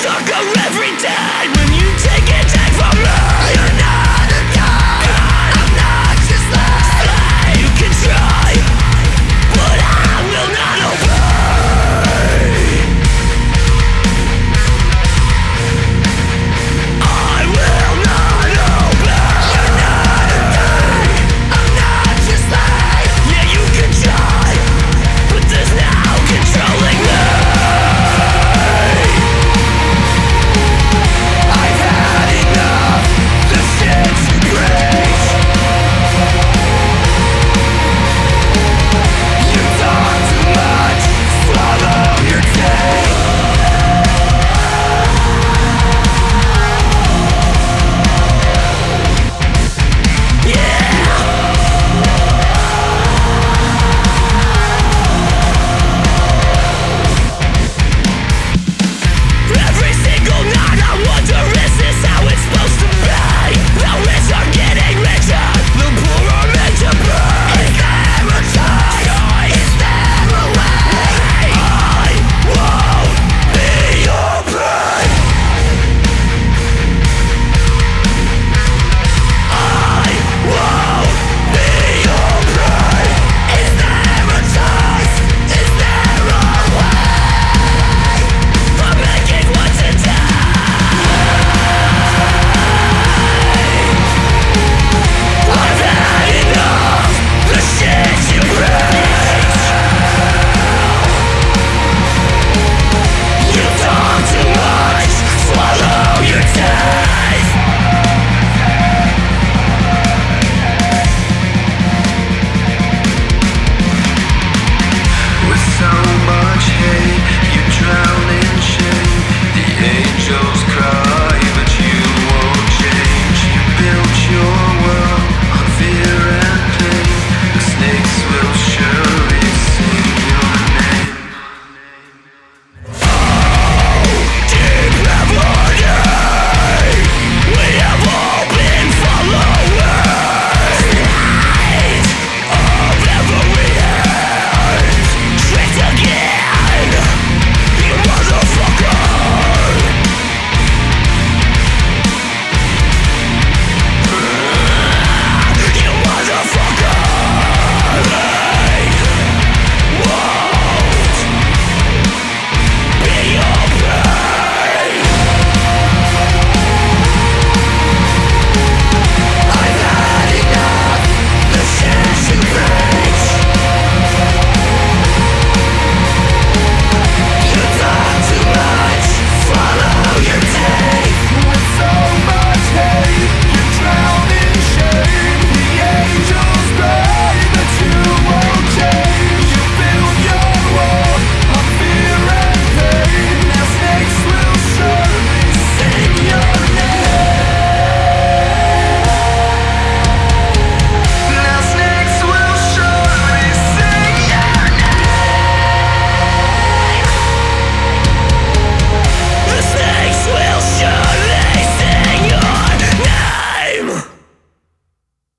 sucker